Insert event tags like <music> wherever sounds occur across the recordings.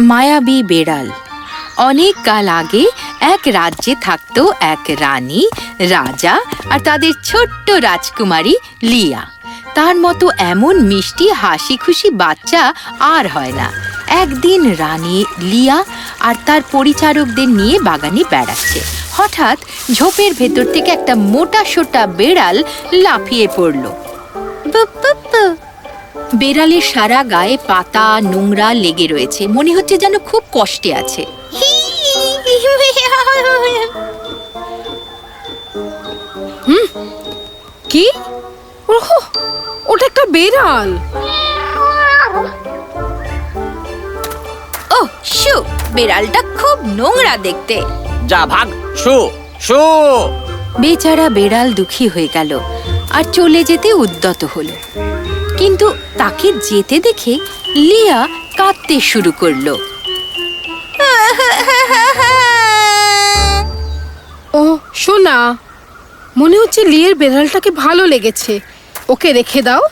মায়াবী বেড়াল। অনেক কাল আগে এক রাজ্যে থাকতো এক রানী, রাজা আর তাদের ছোট্ট রাজকুমারী লিয়া। তার মতো এমন মিষ্টি হাসি খুশি বাচ্চা আর হয় না। একদিন রানী লিয়া আর তার পরিচারকদের নিয়ে বাগানে বেড়াচ্ছে। হঠাৎ ঝোপের ভেতর থেকে একটা মোটা সোটা বেড়াল লাফিয়ে পড়ল। বেড়ালের সারা গায়ে পাতা নোংরা লেগে রয়েছে। মনে হচ্ছে যেন খুব কষ্টে আছে। কি? ওহো ওটা একটা বেড়াল। ও শু বেড়ালটা খুব নোংরা দেখতে। যা ভাগ শু শু। বেচারা বেড়াল দুঃখী হয়ে গেল আর চলে যেতে উদ্যত হলো। কিন্তু তাকে যেতে দেখে লিয়া কাঁদতে শুরু করল। ও শোনা মনে হচ্ছে লিয়ের বেড়ালটাকে ভালো লেগেছে। ওকে রেখে দাও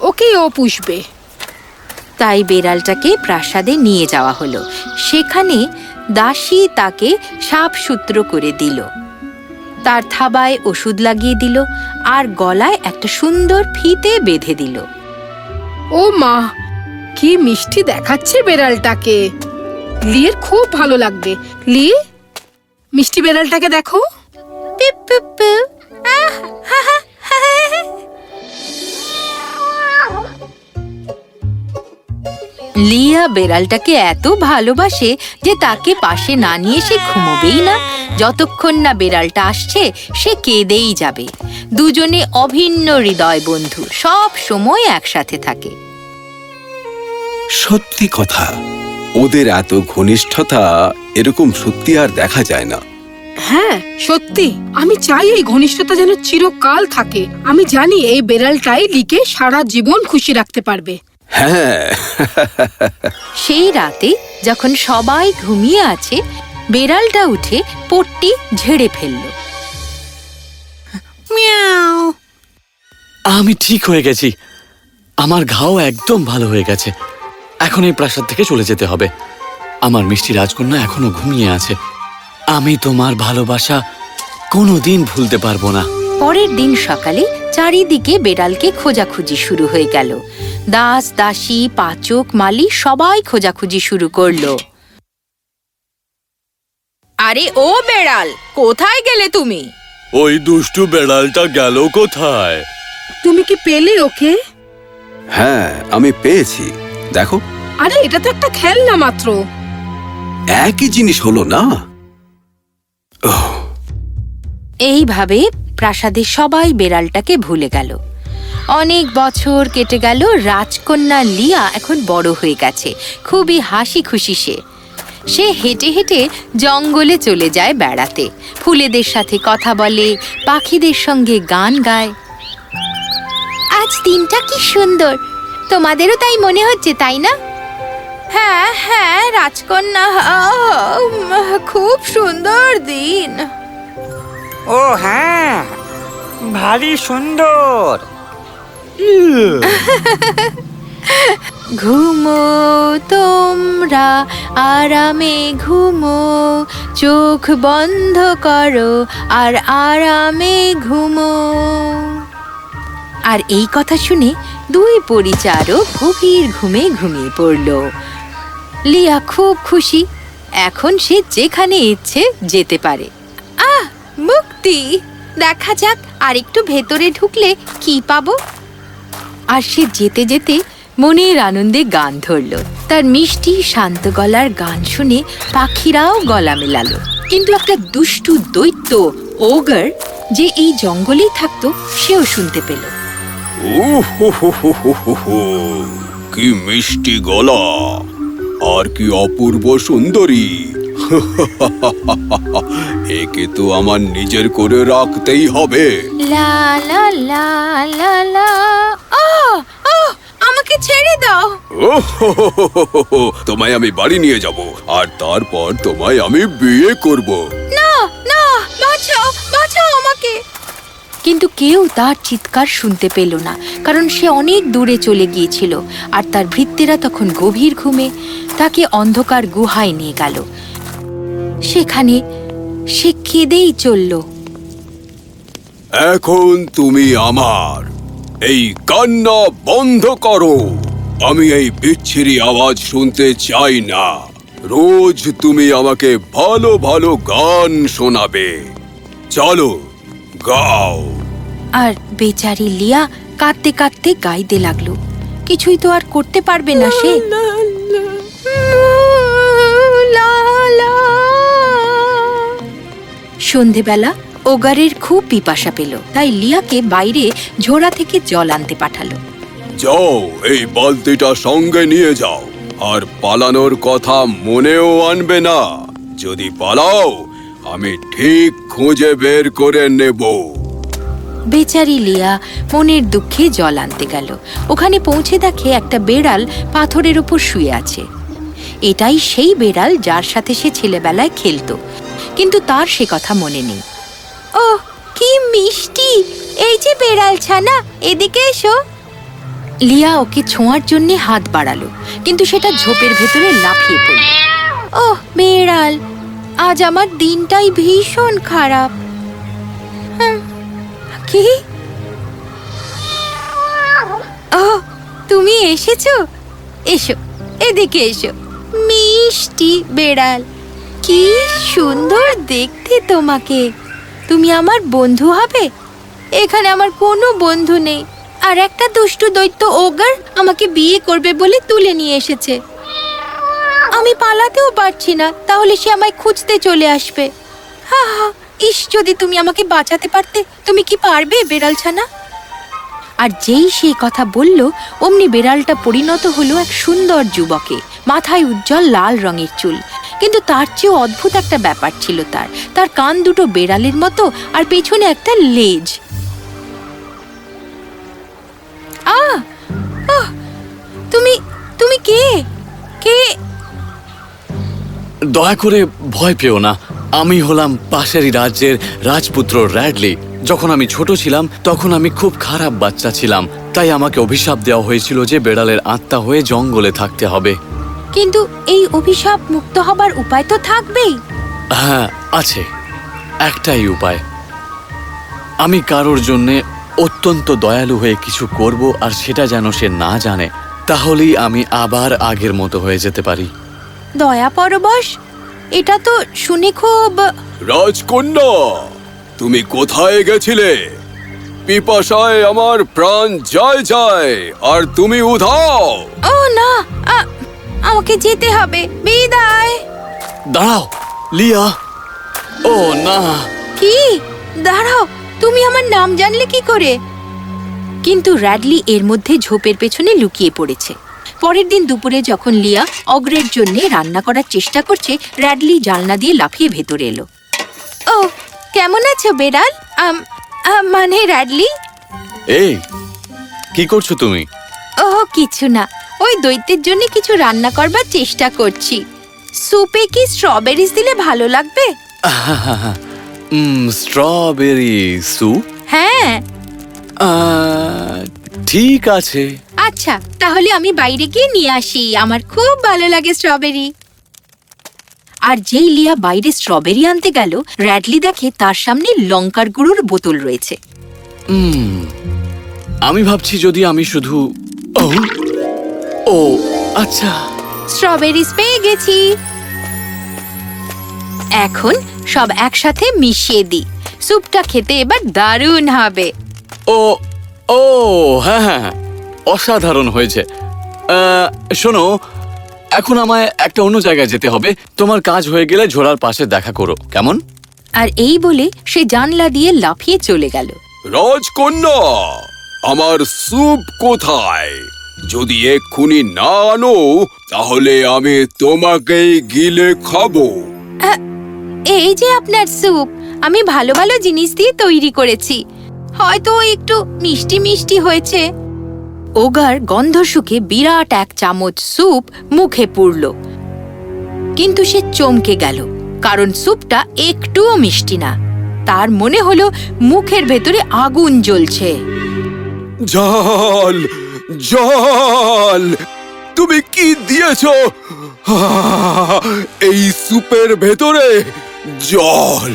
ওকেই ও পুষবে। তাই বেড়ালটাকে প্রাসাদে নিয়ে যাওয়া হলো। সেখানে দাসী তাকে সাপ সূত্র করে দিল। তার থাবায় ওষুধ লাগিয়ে দিল আর গলায় একটা সুন্দর ফিতে বেঁধে দিল। ও মা, কি মিষ্টি দেখাচ্ছে বেড়ালটাকে। লিয়ের খুব ভালো লাগবে। লি, মিষ্টি বেড়ালটাকে দেখো। পিপ পিপ পিপ। লিয়া বেড়ালটাকে এত ভালোবাসে যে তাকে পাশে না নিয়ে সে ঘুমোবেই না। যতক্ষণ না বেড়ালটা আসছে সে কেঁদেই যাবে। দুজনে অভিন্ন হৃদয় বন্ধু সব সময় একসাথে থাকে। সত্যি কথা ওদের এত ঘনিষ্ঠতা এরকম সত্যি আর দেখা যায় না। হ্যাঁ সত্যি। আমি চাই এই ঘনিষ্ঠতা যেন চিরকাল থাকে। আমি জানি এই বেড়ালটাই লিকে সারা জীবন খুশি রাখতে পারবে। হ্যাঁ। সেই রাতে যখন সবাই ঘুমিয়ে আছে বেড়ালটা উঠে পট্টি ঝেড়ে ফেলল। আমি ঠিক হয়ে গেছি। আমার ঘাও একদম ভালো হয়ে গেছে। এখন এই প্রাসাদ থেকে চলে যেতে হবে। আমার মিষ্টি রাজকন্যা এখনও ঘুমিয়ে আছে। আমি তোমার ভালোবাসা কোনোদিন ভুলতে পারব না। পরের দিন সকালে চারিদিকে বেড়ালকে খোঁজাখুঁজি শুরু হয়ে গেল। দাস দাসী পাচক মালি সবাই খোঁজাখুঁজি শুরু করল। আরে ও বেড়াল কোথায় গেলে তুমি? ওই দুষ্টু বেড়ালটা গেল কোথায়? তুমি কি পেলে ওকে? হ্যাঁ আমি পেয়েছি। দেখো। আরে এটা তো একটা খেলনা মাত্র। একই জিনিস হলো না? এইভাবে প্রাসাদে সবাই বেড়ালটাকে ভুলে গেল। অনেক বছর কেটে গেল রাজকন্যা লিয়া এখন বড় হয়ে গেছে। খুবই হাসি খুশি সে। সে হেঁটে হেঁটে জঙ্গলে চলে যায় বেড়াতে। ফুলেদের সাথে কথা বলে পাখিদের সঙ্গে গান গায়। আজ দিনটা কি সুন্দর! তোমাদেরও তাই মনে হচ্ছে তাই না? হ্যাঁ হ্যাঁ রাজকন্যা খুব সুন্দর দিন। ও হ্যাঁ ভারী সুন্দর। <laughs> ঘুমো তোমরা, আরামে ঘুমো, চোখ বন্ধ করো, আর আরামে ঘুমো। আর এই কথা শুনে দুই পরিচারক গভীর ঘুমে ঘুমিয়ে পড়ল। লিয়া খুব খুশি। এখন সে যেখানে ইচ্ছে যেতে পারে। আহ, মুক্তি! দেখা যাক আর একটু ভেতরে ঢুকলে কি পাবো? আর সে যেতে যেতে মনের আনন্দে গান ধরল। তার মিষ্টি, শান্ত গলার গান শুনে পাখিরাও গলা মেলালো। কিন্তু একটা দুষ্টু দৈত্য ওগার যে এই জঙ্গলেই থাকতো, সেও শুনতে পেল। কি মিষ্টি গলা, আর কি অপূর্ব সুন্দরী। <laughs> একে তো আমার নিজের করে রাখতেই হবে। লা লা লা লা লা! আমাকে ছেড়ে দাও। তোমায় আমি বাড়ি নিয়ে যাব আর তারপর তোমায় আমি বিয়ে করব। না না বাঁচাও বাঁচাও আমাকে। কিন্তু কেউ তার চিৎকার শুনতে পেল না কারণ সে অনেক দূরে চলে গিয়েছিল আর তার ভৃত্যেরা তখন গভীর ঘুমে তাকে অন্ধকার গুহায় নিয়ে গেল। সেখানে সে কেঁদেই চলল। এখন তুমি আমার। এই কান্না বন্ধ করো। আমি এই বিচ্ছিরি আওয়াজ শুনতে চাই না। রোজ তুমি আমাকে ভালো ভালো গান শোনাবে। চলো গাও। আর বেচারি লিয়া কাঁদতে কাঁদতে গাইতে লাগল। কিছুই তো আর করতে পারবে না সে। সন্ধেবেলা ওগারের খুব পিপাসা পেল। তাই লিয়াকে বাইরে ঝোড়া থেকে জল আনতে পাঠালো। যাও এই বালতিটা সঙ্গে নিয়ে যাও। আর পালানোর কথা মনেও আনবে না। যদি পালাও আমি ঠিক খুঁজে বের করে নেব। বেচারি লিয়া মনের দুঃখে জল আনতে গেল। ওখানে পৌঁছে দেখে একটা বেড়াল পাথরের উপর শুয়ে আছে। এটাই সেই বেড়াল যার সাথে সে ছেলেবেলায় খেলতো। কিন্তু তার সে কথা মনে নেই। ও কি মিষ্টি! এই যে বেড়াল ছানা এদিকে এসো। লিয়া ওকে ছোঁয়ার জন্য হাত বাড়ালো কিন্তু সেটা ঝোপের ভেতরে লাফিয়ে পড়ল। ও বেড়াল আজ আমার দিনটাই ভীষণ খারাপ। হুম, কি? ও তুমি এসেছ? এসো এদিকে এসো। মিষ্টি বেড়াল। কি সুন্দর দেখতে তোমাকে। তুমি আমার বন্ধু হবে? এখানে আমার কোনো বন্ধু নেই। আর একটা দুষ্টু দৈত্য ওগার আমাকে বিয়ে করবে বলে তুলে নিয়ে এসেছে। আমি পালাতেও পারছি না, তাহলে সে আমায় খুঁজতে চলে আসবে। হা হা, ইস, যদি তুমি আমাকে বাঁচাতে পারতে, তুমি কি পারবে বেড়াল ছানা আর যেই সেই কথা বলল, অমনি বেড়ালটা পরিণত হলো এক সুন্দর যুবকে, মাথায় উজ্জ্বল লাল রঙের চুল। কিন্তু তার চেয়েও অদ্ভুত একটা ব্যাপার ছিল তার। তার কান দুটো বেড়ালের মতো আর পেছনে একটা লেজ। তুমি তুমি কে? কে? দয়া করে ভয় পেও না। আমি হলাম পাশেরই রাজ্যের রাজপুত্র র্যাডলি। যখন আমি ছোট ছিলাম, তখন আমি খুব খারাপ বাচ্চা ছিলাম। তাই আমাকে অভিশাপ দেওয়া হয়েছিল যে বেড়ালের আত্মা হয়ে জঙ্গলে থাকতে হবে। কিন্তু এই অভিশাপ মুক্ত হবার উপায় তো থাকবেই। হ্যাঁ আছে। একটাই উপায়। আমি কারোর জন্যে অত্যন্ত দয়ালু হয়ে কিছু করব আর সেটা যেন সে না জানে তাহলেই আমি আবার আগের মতো হয়ে যেতে পারি। দয়া পরবশ এটা তো শুনে খুব রাজকন্যা তুমি কোথায় গেছিলে? পিপাসায় আমার প্রাণ যায় যায় আর তুমি উধাও। ও না আ- আমাকে যেতে হবে। বিদায়। দাঁড়াও লিয়া। ও না। কি? দাঁড়াও তুমি আমার নাম জানলে কি করে? কিন্তু র্যাডলি এর মধ্যে ঝোপের পেছনে লুকিয়ে পড়েছে। পরের দিন দুপুরে যখন লিয়া অগ্রের জন্য রান্না করার চেষ্টা করছে র্যাডলি জানলা দিয়ে লাফিয়ে ভেতরে এলো। ও কেমন আছো বেড়াল? মানে র্যাডলি এই কি করছ তুমি? ও কিছু না। ওই দৈত্যের জন্য কিছু রান্না করবার চেষ্টা করছি। সুপে কি স্ট্রবেরিজ দিলে ভালো লাগবে? স্ট্রবেরি স্যুপ হ্যাঁ। ঠিক আছে। আচ্ছা তাহলে আমি বাইরে গিয়ে নিয়ে আসি। আমার খুব ভালো লাগে স্ট্রবেরি আর যেই লিয়া বাইরে স্ট্রবেরি আনতে গেল র্যাডলি দেখে তার সামনে লঙ্কার গুঁড়োর বোতল রয়েছে। আমি ভাবছি যদি আমি শুধু ও আচ্ছা। স্ট্রবেরিজ পেয়ে গেছি। এখন সব একসাথে মিশিয়ে দিই। স্যুপটা খেতে এবার দারুণ হবে। ও ও হ্যাঁ হ্যাঁ হ্যাঁ, অসাধারণ হয়েছে। আহ, শোনো এখন আমায় একটা অন্য জায়গায় যেতে হবে। তোমার কাজ হয়ে গেলে ঝোড়ার পাশে দেখা করো কেমন? আর এই বলে সে জানলা দিয়ে লাফিয়ে চলে গেল। রাজকন্যা আমার স্যুপ কোথায়? যদি এক্ষুনি না আনো তাহলে আমি তোমাকেই গিলে খাব। এই যে আপনার স্যুপ আমি ভালো ভালো জিনিস দিয়ে তৈরি করেছি। হয়তো একটু মিষ্টি মিষ্টি হয়েছে। ওগার গন্ধ শুকে বিরাট এক চামচ স্যুপ মুখে পুরল কিন্তু সে চমকে গেল কারণ স্যুপটা একটুও মিষ্টি না। তার মনে হলো মুখের ভেতরে আগুন জ্বলছে। জল! জল তুমি কি দিয়েছ? এই স্যুপের ভেতরে জল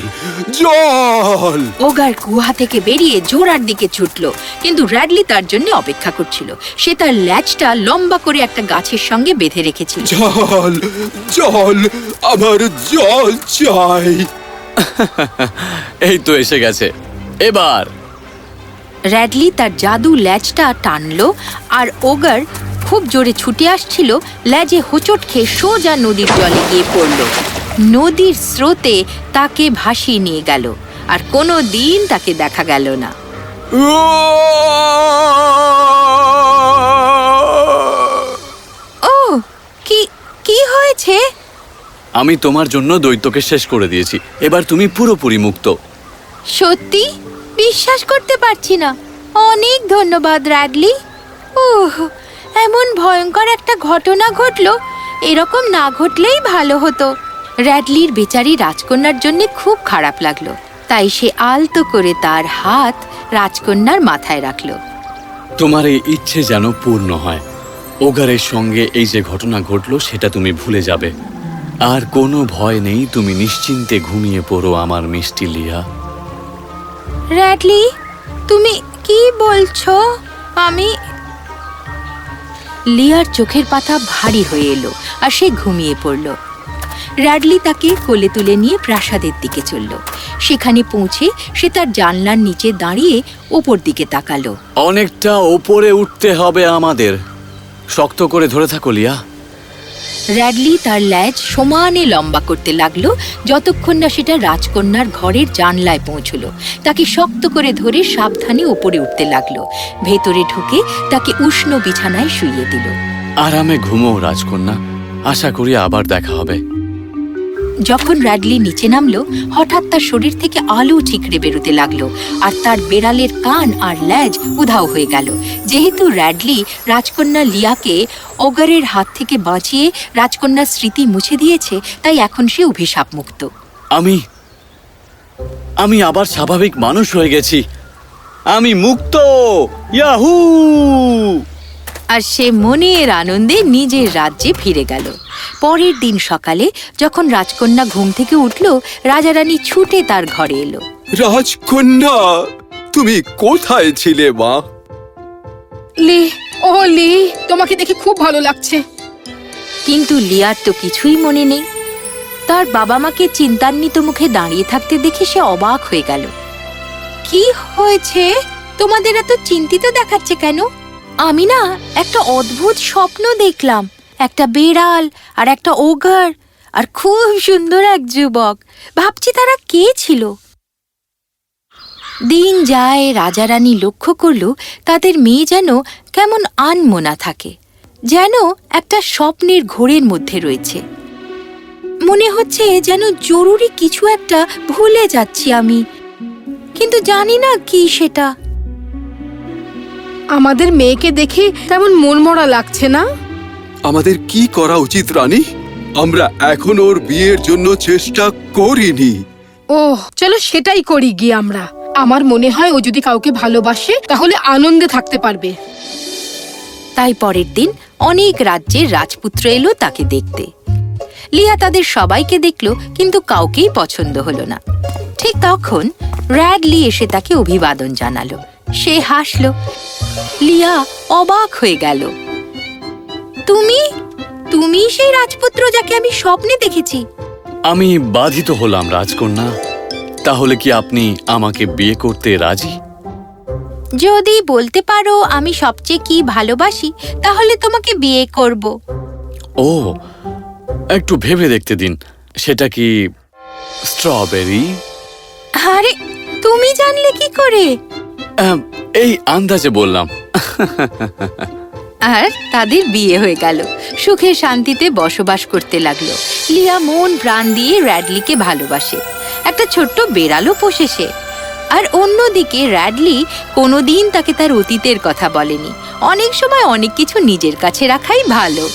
জল। ওগার গুহা থেকে বেরিয়ে জোড়ার দিকে ছুটল কিন্তু র্যাডলি তার জন্য অপেক্ষা করছিল। সে তার ল্যাচটা লম্বা করে একটা গাছের সঙ্গে বেঁধে রেখেছিল। জল জল আমার জল চাই। এই তো এসে গেছে। এবার র্যাডলি তার জাদু ল্যাজটা টানল আর ওগার খুব জোরে ছুটে আসছিল ল্যাজে হোঁচট খেয়ে সোজা নদীর জলে গিয়ে পড়ল। নদীর স্রোতে তাকে ভাসিয়ে নিয়ে গেল আর কোনো দিন তাকে দেখা গেল না। ও কি কি হয়েছে? আমি তোমার জন্য দৈত্যকে শেষ করে দিয়েছি। এবার তুমি পুরোপুরি মুক্ত। সত্যি? বিশ্বাস করতে পারছি না। অনেক ধন্যবাদ র্যাডলি ওহ এমন ভয়ঙ্কর একটা ঘটনা ঘটলো, এরকম না ঘটলেই ভালো হতো। র্যাডলির বেচারি রাজকন্যার জন্য খুব খারাপ লাগল, তাই সে আলতো করে তার হাত রাজকন্যার মাথায় রাখল। তোমার এই ইচ্ছে যেন পূর্ণ হয়। ওগারের সঙ্গে এই যে ঘটনা ঘটলো, সেটা তুমি ভুলে যাবে। আর কোনো ভয় নেই, তুমি নিশ্চিন্তে ঘুমিয়ে পড়ো আমার মিষ্টি লিয়া। র্যাডলি, তুমি কি বলছো? আমি লিয়ার চোখের পাতা ভারী হয়ে এলো আর সে ঘুমিয়ে পড়ল। র্যাডলি তাকে কোলে তুলে নিয়ে প্রাসাদের দিকে চলল। সেখানে পৌঁছে সে তার জানলার নিচে দাঁড়িয়ে ওপর দিকে তাকালো। অনেকটা ওপরে উঠতে হবে আমাদের। শক্ত করে ধরে থাকো, লিয়া। র্যাডলি তার ল্যাজ সমানে লম্বা করতে লাগল, যতক্ষণ না সেটা রাজকন্যার ঘরের জানলায় পৌঁছল। তাকে শক্ত করে ধরে সাবধানে ওপরে উঠতে লাগল। ভেতরে ঢুকে তাকে উষ্ণ বিছানায় শুইয়ে দিল। আরামে ঘুমো রাজকন্যা, আশা করি আবার দেখা হবে। যখন র্যাডলি নিচে নামলো, হঠাৎ তার শরীর থেকে আলো ঠিকরে বেরোতে লাগল আর তার বেড়ালের কান আর ল্যাজ উধাও হয়ে গেল। যেহেতু র্যাডলি রাজকন্যা লিয়াকে অগারের হাত থেকে বাঁচিয়ে রাজকন্যার স্মৃতি মুছে দিয়েছে, তাই এখন সে অভিশাপ মুক্ত। আমি আমি আবার স্বাভাবিক মানুষ হয়ে গেছি। আমি মুক্ত! ইয়াহু! আর সে মনের আনন্দে নিজের রাজ্যে ফিরে গেল। পরের দিন সকালে যখন রাজকন্যা ঘুম থেকে উঠল রাজারানী ছুটে তার ঘরে এলো। রাজকন্যা তুমি কোথায় ছিলে মা? লি ও লি তোমাকে দেখে খুব ভালো লাগছে। কিন্তু লিয়ার তো কিছুই মনে নেই। তার বাবা মাকে চিন্তান্বিত মুখে দাঁড়িয়ে থাকতে দেখে সে অবাক হয়ে গেল। কি হয়েছে? তোমাদের এত চিন্তিত দেখাচ্ছে কেন? আমি না একটা অদ্ভুত স্বপ্ন দেখলাম। একটা বেড়াল আর একটা ওগার আর খুব সুন্দর এক যুবক। ভাবছি তারা কে ছিল? দিন যায় রাজা রানী লক্ষ্য করল তাদের মেয়ে যেন কেমন আনমোনা থাকে, যেন একটা স্বপ্নের ঘোরের মধ্যে রয়েছে। মনে হচ্ছে যেন জরুরি কিছু একটা ভুলে যাচ্ছি আমি, কিন্তু জানি না কি সেটা। আমাদের মেয়েকে দেখে তেমন মনমরা লাগছে না? আমাদের কি করা উচিত রানী? আমরা এখন ওর বিয়ের জন্য চেষ্টা করিনি। ওহ চলো সেটাই করি গিয়ে আমরা। আমার মনে হয় ও যদি কাউকে ভালোবাসে তাহলে আনন্দে থাকতে পারবে। তাই পরের দিন অনেক রাজ্যের রাজপুত্র এলো তাকে দেখতে। লিয়া তাদের সবাইকে দেখল কিন্তু কাউকেই পছন্দ হলো না। ঠিক তখন র্যাডলি এসে তাকে অভিবাদন জানালো। সে হাসলো লিয়া অবাক হয়ে গেল। তুমি? তুমি সেই রাজপুত্র যাকে আমি স্বপ্নে দেখেছি? আমি বাধিত হলাম রাজকন্যা। তাহলে কি আপনি আমাকে বিয়ে করতে রাজি? যদি বলতে পারো আমি সবচেয়ে কি ভালোবাসি তাহলে তোমাকে বিয়ে করব। ও একটু ভেবে দেখতে দিন। সেটা কি স্ট্রবেরি? আরে তুমি জানলে কি করে? এই আন্দাজে বললাম। আর তাদের বিয়ে হয়ে গেল। সুখে শান্তিতে বসবাস করতে লাগল। লিয়া মন প্রাণ দিয়ে র্যাডলিকে ভালোবাসে। একটা ছোট্ট বেড়ালও পোষে সে। আর অন্যদিকে র্যাডলি কোনোদিন তাকে তার অতীতের কথা বলেনি। অনেক সময় অনেক কিছু নিজের কাছে রাখাই ভালো।